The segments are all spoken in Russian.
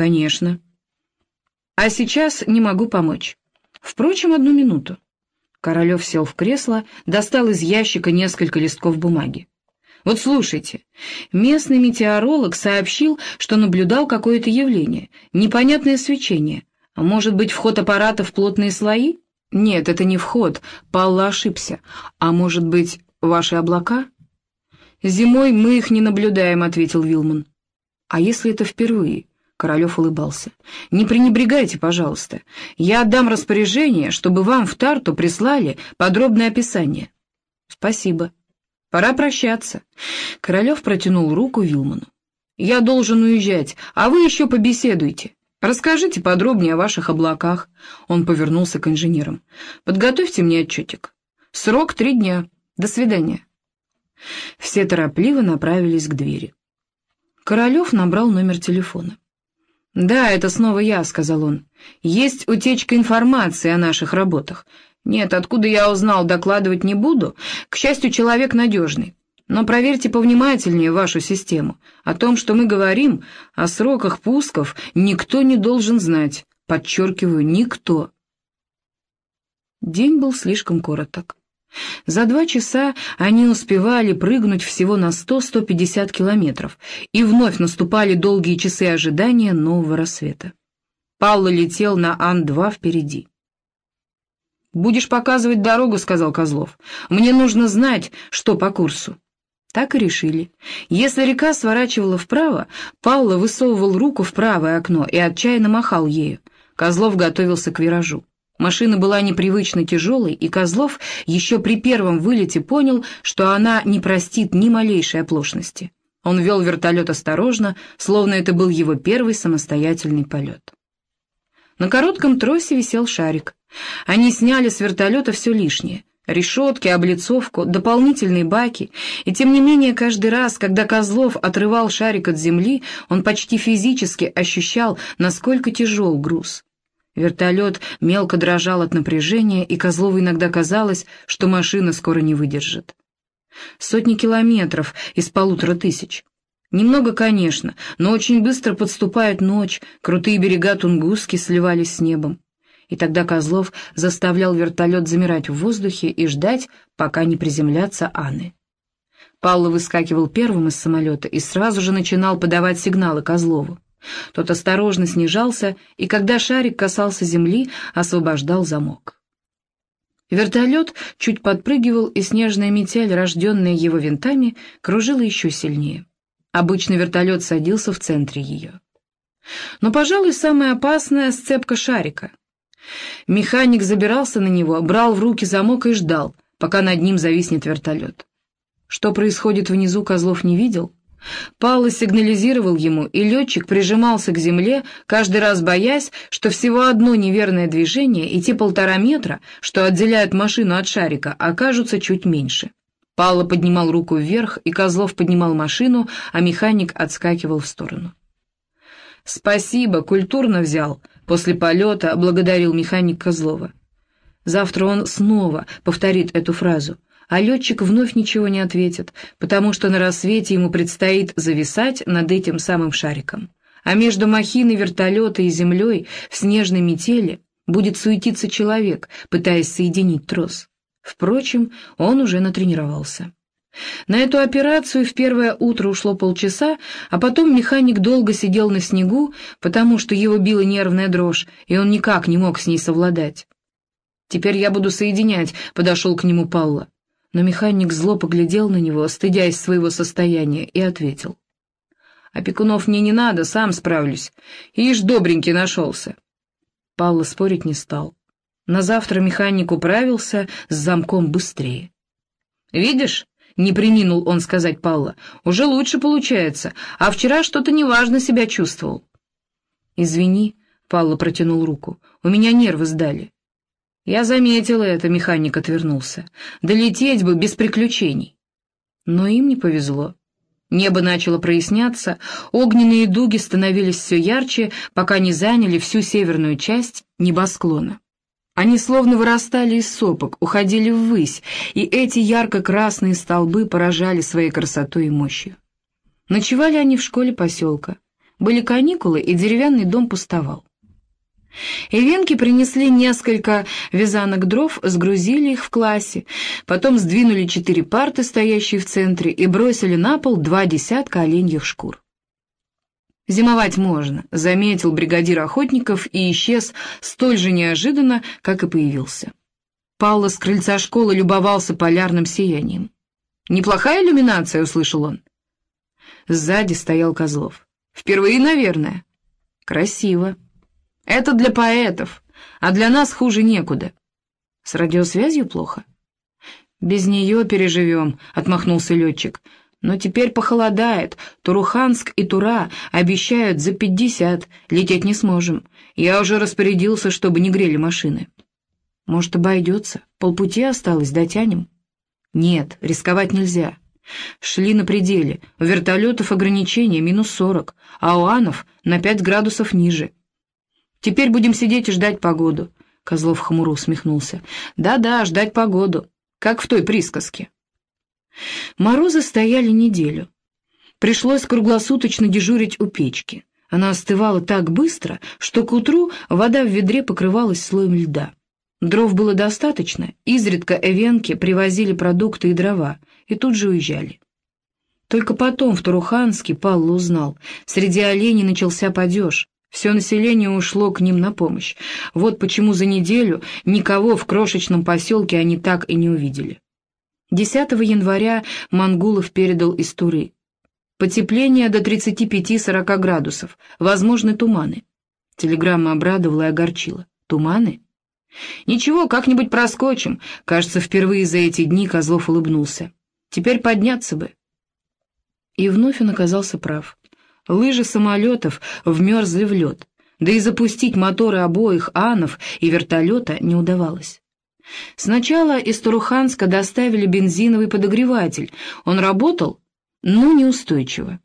«Конечно». «А сейчас не могу помочь. Впрочем, одну минуту». Королев сел в кресло, достал из ящика несколько листков бумаги. «Вот слушайте, местный метеоролог сообщил, что наблюдал какое-то явление, непонятное свечение. Может быть, вход аппарата в плотные слои? Нет, это не вход, Палла ошибся. А может быть, ваши облака?» «Зимой мы их не наблюдаем», — ответил Вилман. «А если это впервые?» Королев улыбался. «Не пренебрегайте, пожалуйста. Я отдам распоряжение, чтобы вам в Тарту прислали подробное описание». «Спасибо. Пора прощаться». Королев протянул руку Вилману. «Я должен уезжать, а вы еще побеседуйте. Расскажите подробнее о ваших облаках». Он повернулся к инженерам. «Подготовьте мне отчетик. Срок три дня. До свидания». Все торопливо направились к двери. Королев набрал номер телефона. «Да, это снова я», — сказал он. «Есть утечка информации о наших работах. Нет, откуда я узнал, докладывать не буду. К счастью, человек надежный. Но проверьте повнимательнее вашу систему. О том, что мы говорим, о сроках пусков, никто не должен знать. Подчеркиваю, никто». День был слишком короток. За два часа они успевали прыгнуть всего на 100-150 километров, и вновь наступали долгие часы ожидания нового рассвета. Палла летел на Ан-2 впереди. «Будешь показывать дорогу», — сказал Козлов. «Мне нужно знать, что по курсу». Так и решили. Если река сворачивала вправо, Палла высовывал руку в правое окно и отчаянно махал ею. Козлов готовился к виражу. Машина была непривычно тяжелой, и Козлов еще при первом вылете понял, что она не простит ни малейшей оплошности. Он вел вертолет осторожно, словно это был его первый самостоятельный полет. На коротком тросе висел шарик. Они сняли с вертолета все лишнее — решетки, облицовку, дополнительные баки, и тем не менее каждый раз, когда Козлов отрывал шарик от земли, он почти физически ощущал, насколько тяжел груз. Вертолет мелко дрожал от напряжения, и Козлову иногда казалось, что машина скоро не выдержит. Сотни километров из полутора тысяч. Немного, конечно, но очень быстро подступает ночь, крутые берега Тунгуски сливались с небом. И тогда Козлов заставлял вертолет замирать в воздухе и ждать, пока не приземлятся Анны. Палла выскакивал первым из самолета и сразу же начинал подавать сигналы Козлову. Тот осторожно снижался, и когда шарик касался земли, освобождал замок. Вертолет чуть подпрыгивал, и снежная метель, рожденная его винтами, кружила еще сильнее. Обычно вертолет садился в центре ее. Но, пожалуй, самая опасная — сцепка шарика. Механик забирался на него, брал в руки замок и ждал, пока над ним зависнет вертолет. Что происходит внизу, Козлов не видел, Палла сигнализировал ему, и летчик прижимался к земле, каждый раз боясь, что всего одно неверное движение и те полтора метра, что отделяют машину от шарика, окажутся чуть меньше. Палла поднимал руку вверх, и Козлов поднимал машину, а механик отскакивал в сторону. «Спасибо, культурно взял», — после полета благодарил механик Козлова. Завтра он снова повторит эту фразу — а летчик вновь ничего не ответит, потому что на рассвете ему предстоит зависать над этим самым шариком. А между махиной вертолета и землей в снежной метели будет суетиться человек, пытаясь соединить трос. Впрочем, он уже натренировался. На эту операцию в первое утро ушло полчаса, а потом механик долго сидел на снегу, потому что его била нервная дрожь, и он никак не мог с ней совладать. «Теперь я буду соединять», — подошел к нему Палла. Но механик зло поглядел на него, стыдясь своего состояния, и ответил. «Опекунов мне не надо, сам справлюсь. Ишь, добренький нашелся». Палла спорить не стал. На завтра механик управился с замком быстрее. «Видишь?» — не приминул он сказать Палла. «Уже лучше получается, а вчера что-то неважно себя чувствовал». «Извини», — Палла протянул руку, — «у меня нервы сдали». Я заметила это, механик отвернулся. Долететь бы без приключений. Но им не повезло. Небо начало проясняться, огненные дуги становились все ярче, пока не заняли всю северную часть небосклона. Они словно вырастали из сопок, уходили ввысь, и эти ярко-красные столбы поражали своей красотой и мощью. Ночевали они в школе поселка. Были каникулы, и деревянный дом пустовал. Ивенки принесли несколько вязанок дров, сгрузили их в классе, потом сдвинули четыре парты, стоящие в центре, и бросили на пол два десятка оленьих шкур. «Зимовать можно», — заметил бригадир охотников и исчез столь же неожиданно, как и появился. Паула с крыльца школы любовался полярным сиянием. «Неплохая иллюминация», — услышал он. Сзади стоял Козлов. «Впервые, наверное». «Красиво». «Это для поэтов, а для нас хуже некуда». «С радиосвязью плохо?» «Без нее переживем», — отмахнулся летчик. «Но теперь похолодает. Туруханск и Тура обещают за пятьдесят. Лететь не сможем. Я уже распорядился, чтобы не грели машины». «Может, обойдется? Полпути осталось, дотянем?» «Нет, рисковать нельзя. Шли на пределе. У вертолетов ограничение минус сорок, а у анов на пять градусов ниже. Теперь будем сидеть и ждать погоду». Козлов хмуро усмехнулся. «Да-да, ждать погоду, как в той присказке». Морозы стояли неделю. Пришлось круглосуточно дежурить у печки. Она остывала так быстро, что к утру вода в ведре покрывалась слоем льда. Дров было достаточно, изредка эвенки привозили продукты и дрова, и тут же уезжали. Только потом в Туруханске Палла узнал, среди оленей начался падеж, все население ушло к ним на помощь. Вот почему за неделю никого в крошечном поселке они так и не увидели. 10 января Мангулов передал из Туры. Потепление до 35-40 градусов, возможны туманы. Телеграмма обрадовала и огорчила. Туманы? «Ничего, как-нибудь проскочим». Кажется, впервые за эти дни Козлов улыбнулся. «Теперь подняться бы». И вновь он оказался прав. Лыжи самолетов вмерзли в лед, да и запустить моторы обоих анов и вертолета не удавалось. Сначала из Туруханска доставили бензиновый подогреватель. Он работал, но неустойчиво.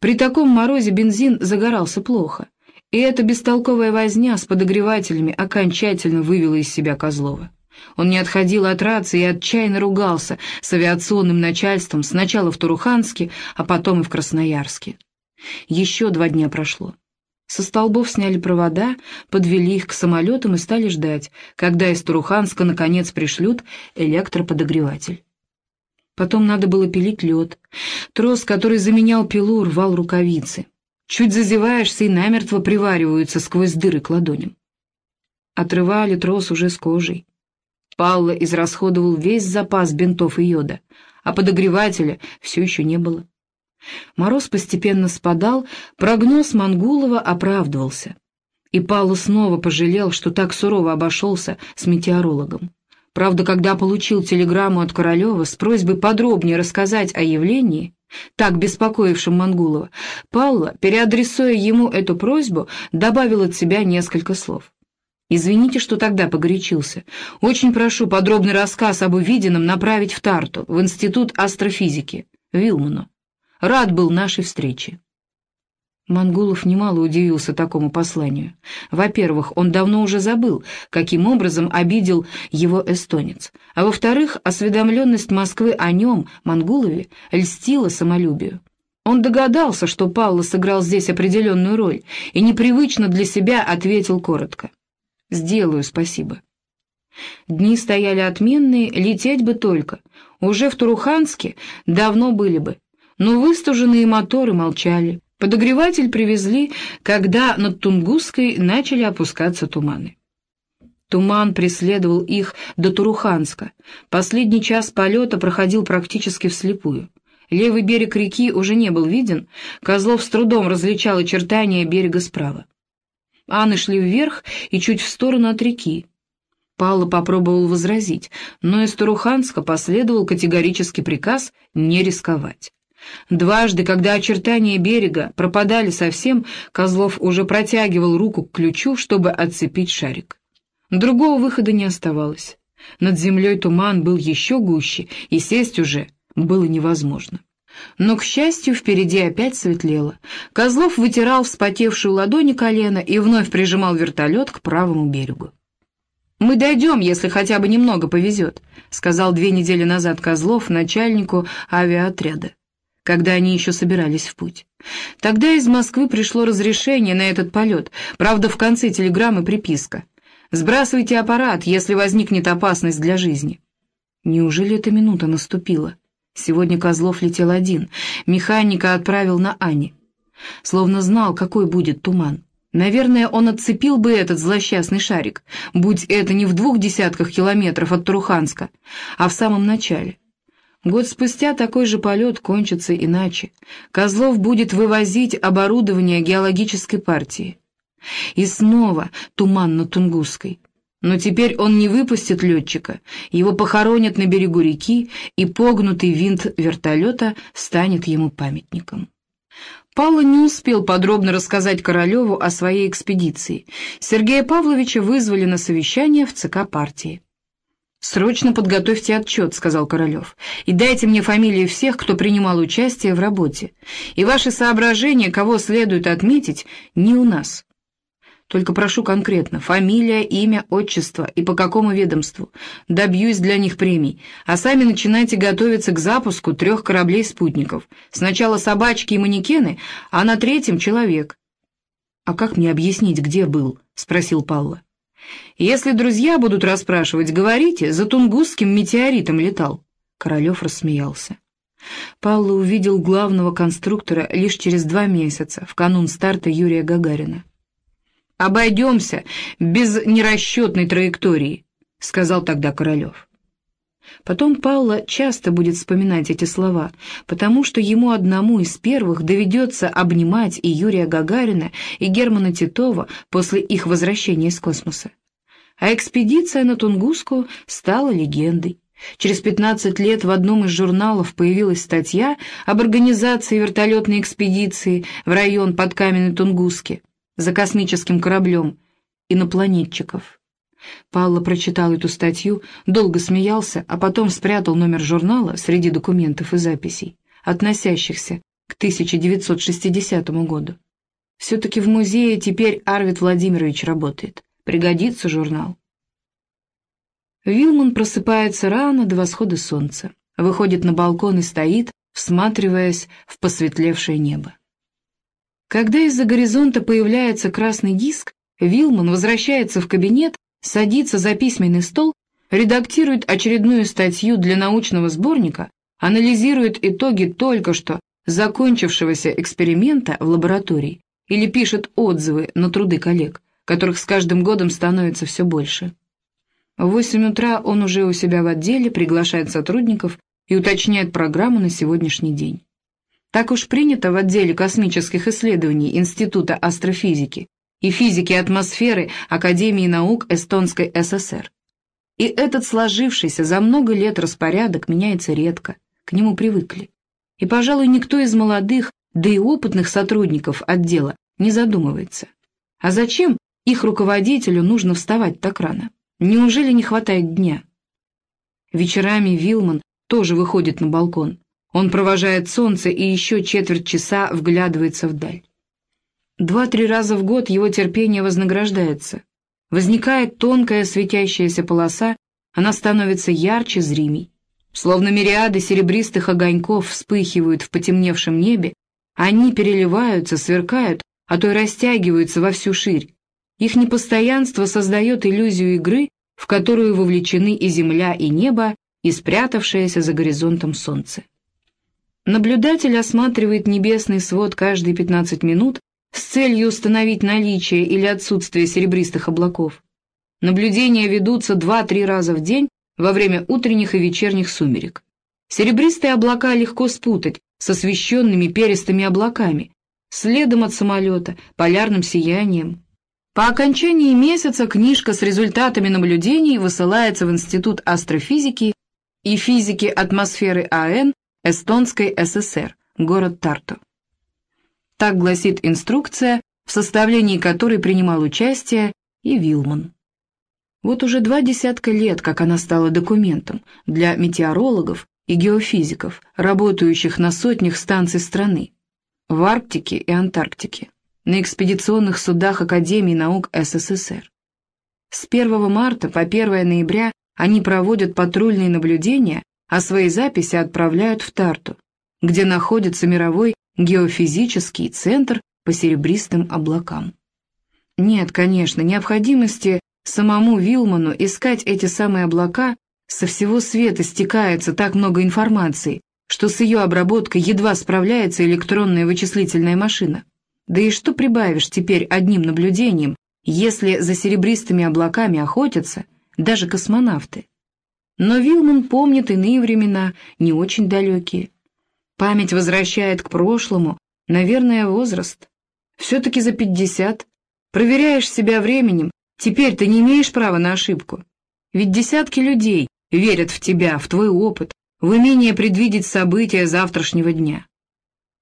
При таком морозе бензин загорался плохо. И эта бестолковая возня с подогревателями окончательно вывела из себя Козлова. Он не отходил от рации и отчаянно ругался с авиационным начальством сначала в Туруханске, а потом и в Красноярске. Еще два дня прошло. Со столбов сняли провода, подвели их к самолетам и стали ждать, когда из Туруханска наконец пришлют электроподогреватель. Потом надо было пилить лед. Трос, который заменял пилу, рвал рукавицы. Чуть зазеваешься и намертво привариваются сквозь дыры к ладоням. Отрывали трос уже с кожей. Палла израсходовал весь запас бинтов и йода, а подогревателя все еще не было. Мороз постепенно спадал, прогноз Мангулова оправдывался. И Палла снова пожалел, что так сурово обошелся с метеорологом. Правда, когда получил телеграмму от Королева с просьбой подробнее рассказать о явлении, так беспокоившим Мангулова, Палла, переадресуя ему эту просьбу, добавил от себя несколько слов. «Извините, что тогда погорячился. Очень прошу подробный рассказ об увиденном направить в Тарту, в Институт астрофизики, Вилману. Рад был нашей встрече». Мангулов немало удивился такому посланию. Во-первых, он давно уже забыл, каким образом обидел его эстонец, а во-вторых, осведомленность Москвы о нем, Мангулове, льстила самолюбию. Он догадался, что Палла сыграл здесь определенную роль, и непривычно для себя ответил коротко. «Сделаю, спасибо». Дни стояли отменные, лететь бы только. Уже в Туруханске давно были бы, но выстуженные моторы молчали. Подогреватель привезли, когда над Тунгусской начали опускаться туманы. Туман преследовал их до Туруханска. Последний час полета проходил практически вслепую. Левый берег реки уже не был виден, Козлов с трудом различал очертания берега справа. Аны шли вверх и чуть в сторону от реки. Павла попробовал возразить, но из Туруханска последовал категорический приказ не рисковать. Дважды, когда очертания берега пропадали совсем, Козлов уже протягивал руку к ключу, чтобы отцепить шарик. Другого выхода не оставалось. Над землей туман был еще гуще, и сесть уже было невозможно. Но, к счастью, впереди опять светлело. Козлов вытирал вспотевшую ладони колено и вновь прижимал вертолет к правому берегу. «Мы дойдем, если хотя бы немного повезет», — сказал две недели назад Козлов начальнику авиаотряда. Когда они еще собирались в путь. Тогда из Москвы пришло разрешение на этот полет, правда, в конце телеграммы приписка. «Сбрасывайте аппарат, если возникнет опасность для жизни». Неужели эта минута наступила? Сегодня Козлов летел один, механика отправил на Ани. Словно знал, какой будет туман. Наверное, он отцепил бы этот злосчастный шарик, будь это не в двух десятках километров от Туруханска, а в самом начале. Год спустя такой же полет кончится иначе. Козлов будет вывозить оборудование геологической партии. И снова туман на Тунгусской. Но теперь он не выпустит летчика, его похоронят на берегу реки, и погнутый винт вертолета станет ему памятником. Павла не успел подробно рассказать Королеву о своей экспедиции. Сергея Павловича вызвали на совещание в ЦК партии. «Срочно подготовьте отчет», — сказал Королев, — «и дайте мне фамилии всех, кто принимал участие в работе. И ваши соображения, кого следует отметить, не у нас. Только прошу конкретно, фамилия, имя, отчество и по какому ведомству. Добьюсь для них премий. А сами начинайте готовиться к запуску трех кораблей-спутников. Сначала собачки и манекены, а на третьем человек. «А как мне объяснить, где был?» — спросил Палла. «Если друзья будут расспрашивать, говорите, за Тунгусским метеоритом летал». Королев рассмеялся. Павла увидел главного конструктора лишь через два месяца, в канун старта Юрия Гагарина. «Обойдемся без нерасчетной траектории», — сказал тогда Королев. Потом Паула часто будет вспоминать эти слова, потому что ему одному из первых доведется обнимать и Юрия Гагарина, и Германа Титова после их возвращения из космоса. А экспедиция на Тунгуску стала легендой. Через 15 лет в одном из журналов появилась статья об организации вертолетной экспедиции в район под Каменной Тунгуски за космическим кораблем инопланетчиков. Палла прочитал эту статью, долго смеялся, а потом спрятал номер журнала среди документов и записей, относящихся к 1960 году. Все-таки в музее теперь Арвид Владимирович работает. Пригодится журнал. Вилман просыпается рано до восхода солнца, выходит на балкон и стоит, всматриваясь в посветлевшее небо. Когда из-за горизонта появляется красный диск, Вилман возвращается в кабинет, садится за письменный стол, редактирует очередную статью для научного сборника, анализирует итоги только что закончившегося эксперимента в лаборатории или пишет отзывы на труды коллег, которых с каждым годом становится все больше. В 8 утра он уже у себя в отделе приглашает сотрудников и уточняет программу на сегодняшний день. Так уж принято в отделе космических исследований Института астрофизики и физики атмосферы Академии наук Эстонской ССР. И этот сложившийся за много лет распорядок меняется редко, к нему привыкли. И, пожалуй, никто из молодых, да и опытных сотрудников отдела не задумывается. А зачем их руководителю нужно вставать так рано? Неужели не хватает дня? Вечерами Вилман тоже выходит на балкон. Он провожает солнце и еще четверть часа вглядывается вдаль. Два-три раза в год его терпение вознаграждается. Возникает тонкая светящаяся полоса, она становится ярче зримей. Словно мириады серебристых огоньков вспыхивают в потемневшем небе, они переливаются, сверкают, а то и растягиваются во всю ширь. Их непостоянство создает иллюзию игры, в которую вовлечены и земля, и небо, и спрятавшееся за горизонтом солнце. Наблюдатель осматривает небесный свод каждые 15 минут с целью установить наличие или отсутствие серебристых облаков. Наблюдения ведутся 2-3 раза в день во время утренних и вечерних сумерек. Серебристые облака легко спутать с освещенными перистыми облаками, следом от самолета, полярным сиянием. По окончании месяца книжка с результатами наблюдений высылается в Институт астрофизики и физики атмосферы АН Эстонской ССР, город Тарту. Так гласит инструкция, в составлении которой принимал участие и Вилман. Вот уже два десятка лет, как она стала документом для метеорологов и геофизиков, работающих на сотнях станций страны, в Арктике и Антарктике, на экспедиционных судах Академии наук СССР. С 1 марта по 1 ноября они проводят патрульные наблюдения а свои записи отправляют в Тарту. где находится мировой геофизический центр по серебристым облакам. Нет, конечно, необходимости самому Вилману искать эти самые облака со всего света стекается так много информации, что с ее обработкой едва справляется электронная вычислительная машина. Да и что прибавишь теперь одним наблюдением, если за серебристыми облаками охотятся даже космонавты? Но Вилман помнит иные времена, не очень далекие. Память возвращает к прошлому, наверное, возраст. Все-таки за пятьдесят. Проверяешь себя временем, теперь ты не имеешь права на ошибку. Ведь десятки людей верят в тебя, в твой опыт, в умение предвидеть события завтрашнего дня.